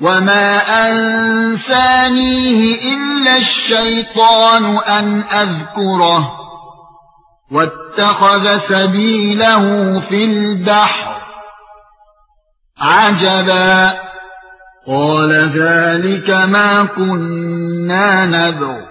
وَمَا أَنسَانِيهِ إِلَّا الشَّيْطَانُ أَنْ أَذْكُرَهُ وَاتَّخَذَ سَبِيلَهُ فِي الْبَحْرِ عَجَبًا قَالَ ذَلِكَ مَا كُنَّا نَبْغِ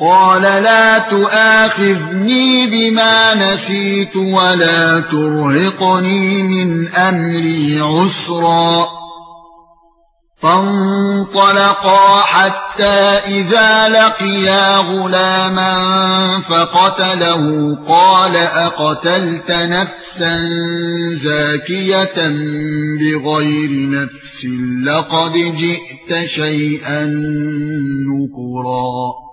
قال لا تؤاخذني بما نسيت ولا ترهقني من أمري عسرا. فانطلقا حتى إذا لقيا غلاما فقتله قال أقتلت نفسا زاكية بغير نفس لقد جئت شيئا نكرا.